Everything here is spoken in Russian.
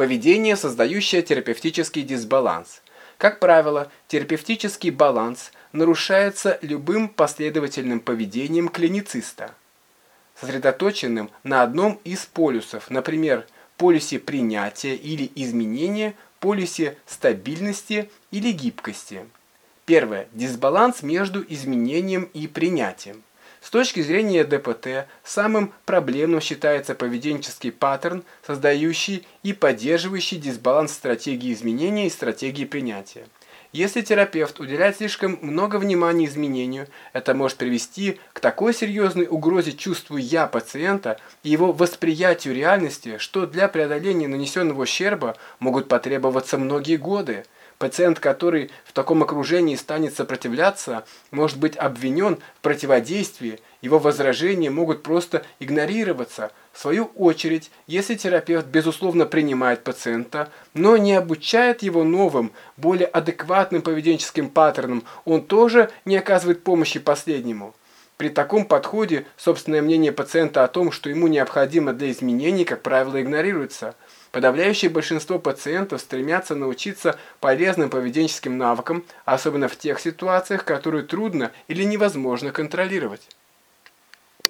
Поведение, создающее терапевтический дисбаланс. Как правило, терапевтический баланс нарушается любым последовательным поведением клинициста, сосредоточенным на одном из полюсов, например, полюсе принятия или изменения, полюсе стабильности или гибкости. Первое. Дисбаланс между изменением и принятием. С точки зрения ДПТ, самым проблемным считается поведенческий паттерн, создающий и поддерживающий дисбаланс стратегии изменения и стратегии принятия. Если терапевт уделяет слишком много внимания изменению, это может привести к такой серьезной угрозе чувству «я» пациента и его восприятию реальности, что для преодоления нанесенного ущерба могут потребоваться многие годы. Пациент, который в таком окружении станет сопротивляться, может быть обвинен в противодействии, его возражения могут просто игнорироваться. В свою очередь, если терапевт безусловно принимает пациента, но не обучает его новым, более адекватным поведенческим паттернам, он тоже не оказывает помощи последнему. При таком подходе собственное мнение пациента о том, что ему необходимо для изменений, как правило, игнорируется. Подавляющее большинство пациентов стремятся научиться полезным поведенческим навыкам, особенно в тех ситуациях, которые трудно или невозможно контролировать.